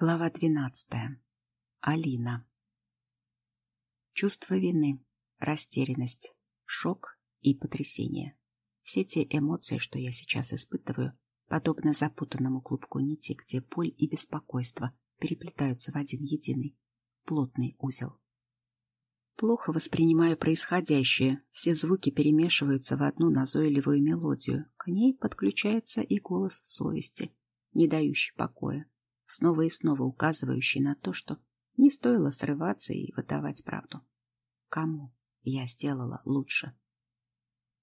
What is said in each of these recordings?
Глава двенадцатая. Алина. Чувство вины, растерянность, шок и потрясение. Все те эмоции, что я сейчас испытываю, подобно запутанному клубку нити, где боль и беспокойство переплетаются в один единый, плотный узел. Плохо воспринимаю происходящее, все звуки перемешиваются в одну назойливую мелодию, к ней подключается и голос совести, не дающий покоя снова и снова указывающий на то, что не стоило срываться и выдавать правду. Кому я сделала лучше?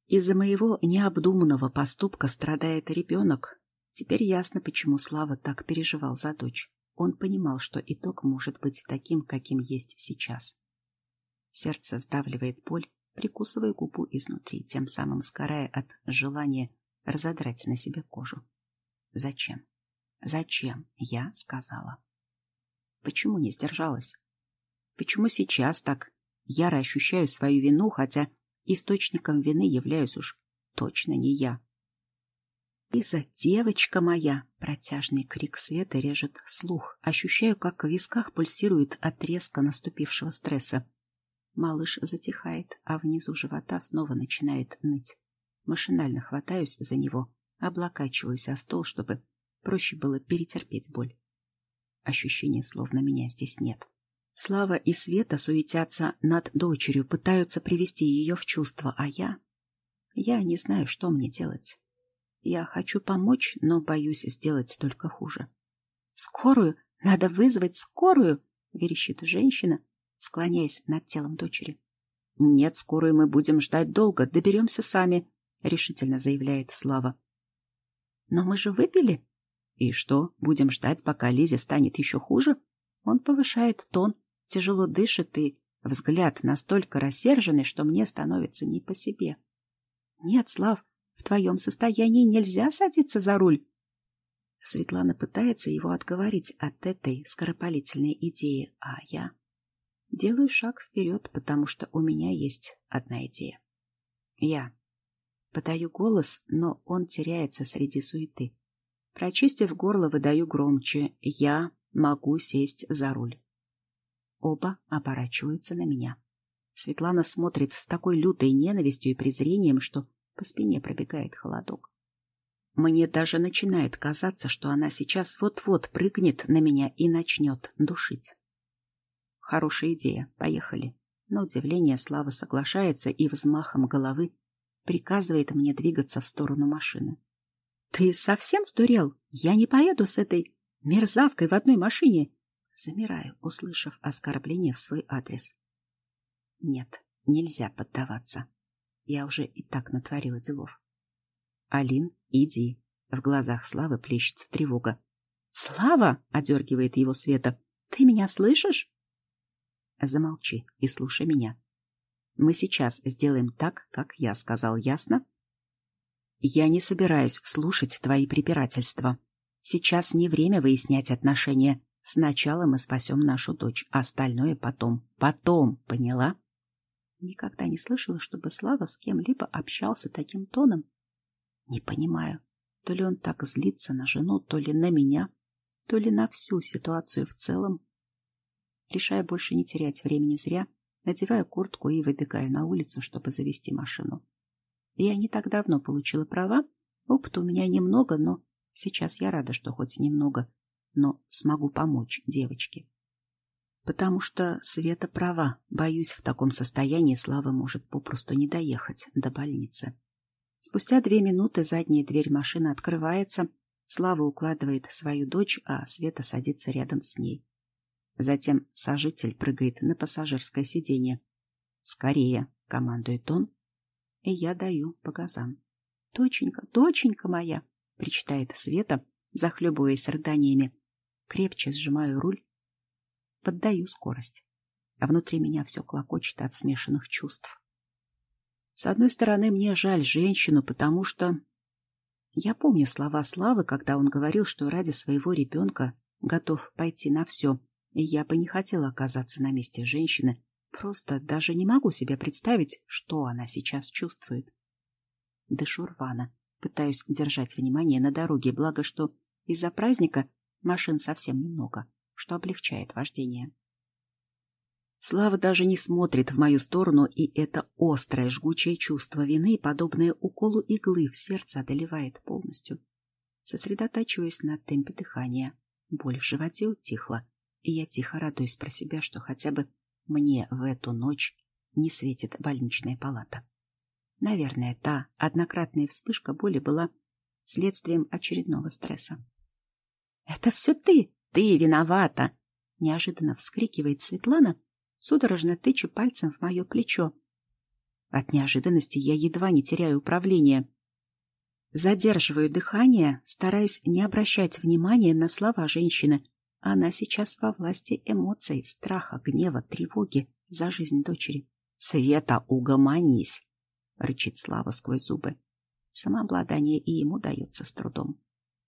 Из-за моего необдуманного поступка страдает ребенок. Теперь ясно, почему Слава так переживал за дочь. Он понимал, что итог может быть таким, каким есть сейчас. Сердце сдавливает боль, прикусывая губу изнутри, тем самым сгорая от желания разодрать на себе кожу. Зачем? Зачем я сказала? Почему не сдержалась? Почему сейчас так яро ощущаю свою вину, хотя источником вины являюсь уж точно не я? Лиза, девочка моя! Протяжный крик света режет слух. Ощущаю, как в висках пульсирует от резко наступившего стресса. Малыш затихает, а внизу живота снова начинает ныть. Машинально хватаюсь за него, облокачиваюсь о стол, чтобы Проще было перетерпеть боль. Ощущение, словно меня здесь нет. Слава и Света суетятся над дочерью, пытаются привести ее в чувство, а я... Я не знаю, что мне делать. Я хочу помочь, но боюсь сделать только хуже. «Скорую! Надо вызвать скорую!» — верещит женщина, склоняясь над телом дочери. «Нет, скорую мы будем ждать долго, доберемся сами», — решительно заявляет Слава. «Но мы же выпили?» И что, будем ждать, пока Лизе станет еще хуже? Он повышает тон, тяжело дышит и взгляд настолько рассерженный, что мне становится не по себе. Нет, Слав, в твоем состоянии нельзя садиться за руль. Светлана пытается его отговорить от этой скоропалительной идеи, а я делаю шаг вперед, потому что у меня есть одна идея. Я подаю голос, но он теряется среди суеты. Прочистив горло, выдаю громче. Я могу сесть за руль. Оба оборачиваются на меня. Светлана смотрит с такой лютой ненавистью и презрением, что по спине пробегает холодок. Мне даже начинает казаться, что она сейчас вот-вот прыгнет на меня и начнет душить. Хорошая идея, поехали. Но удивление Слава соглашается и взмахом головы приказывает мне двигаться в сторону машины. Ты совсем сдурел? Я не поеду с этой мерзавкой в одной машине. Замираю, услышав оскорбление в свой адрес. Нет, нельзя поддаваться. Я уже и так натворила делов. Алин, иди. В глазах Славы плещется тревога. Слава, одергивает его Света. Ты меня слышишь? Замолчи и слушай меня. Мы сейчас сделаем так, как я сказал, ясно? Я не собираюсь слушать твои препирательства. Сейчас не время выяснять отношения. Сначала мы спасем нашу дочь, а остальное потом. Потом, поняла? Никогда не слышала, чтобы Слава с кем-либо общался таким тоном. Не понимаю, то ли он так злится на жену, то ли на меня, то ли на всю ситуацию в целом. Решая больше не терять времени зря, надеваю куртку и выбегаю на улицу, чтобы завести машину. Я не так давно получила права. Опыта у меня немного, но сейчас я рада, что хоть немного, но смогу помочь девочке. Потому что Света права. Боюсь, в таком состоянии Слава может попросту не доехать до больницы. Спустя две минуты задняя дверь машины открывается. Слава укладывает свою дочь, а Света садится рядом с ней. Затем сожитель прыгает на пассажирское сиденье. «Скорее!» — командует он, и я даю по газам. «Доченька, доченька моя!» — причитает Света, захлебываясь рыданиями. Крепче сжимаю руль, поддаю скорость. А внутри меня все клокочет от смешанных чувств. С одной стороны, мне жаль женщину, потому что... Я помню слова Славы, когда он говорил, что ради своего ребенка готов пойти на все, и я бы не хотела оказаться на месте женщины, Просто даже не могу себе представить, что она сейчас чувствует. Дышу рвано, пытаюсь держать внимание на дороге, благо что из-за праздника машин совсем немного. что облегчает вождение. Слава даже не смотрит в мою сторону, и это острое, жгучее чувство вины, подобное уколу иглы в сердце, одолевает полностью. Сосредотачиваюсь на темпе дыхания. Боль в животе утихла, и я тихо радуюсь про себя, что хотя бы мне в эту ночь не светит больничная палата. Наверное, та однократная вспышка боли была следствием очередного стресса. — Это все ты! Ты виновата! — неожиданно вскрикивает Светлана, судорожно тыча пальцем в мое плечо. От неожиданности я едва не теряю управление. Задерживаю дыхание, стараюсь не обращать внимания на слова женщины. Она сейчас во власти эмоций, страха, гнева, тревоги за жизнь дочери. «Света, угомонись!» — рычит Слава сквозь зубы. Самообладание и ему дается с трудом.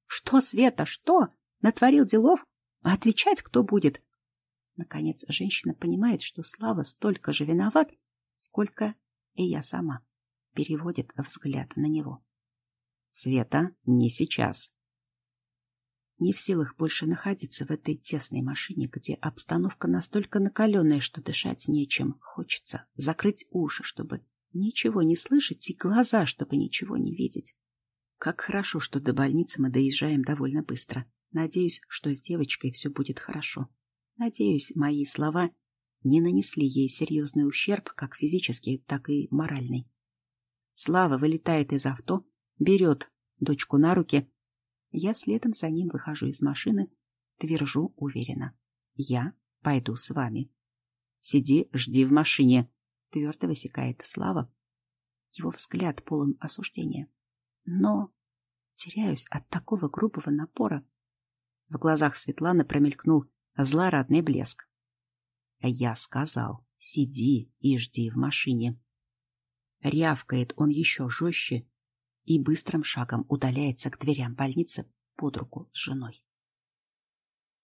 «Что, Света, что? Натворил делов? А отвечать кто будет?» Наконец женщина понимает, что Слава столько же виноват, сколько и я сама. Переводит взгляд на него. Света, не сейчас. Не в силах больше находиться в этой тесной машине, где обстановка настолько накаленная, что дышать нечем. Хочется закрыть уши, чтобы ничего не слышать, и глаза, чтобы ничего не видеть. Как хорошо, что до больницы мы доезжаем довольно быстро. Надеюсь, что с девочкой все будет хорошо. Надеюсь, мои слова не нанесли ей серьезный ущерб, как физический, так и моральный. Слава вылетает из авто, берет дочку на руки. Я следом за ним выхожу из машины, твержу уверенно. Я пойду с вами. Сиди, жди в машине, твердо высекает Слава. Его взгляд полон осуждения. Но теряюсь от такого грубого напора. В глазах Светланы промелькнул злорадный блеск. Я сказал, сиди и жди в машине. Рявкает он еще жестче и быстрым шагом удаляется к дверям больницы под руку с женой.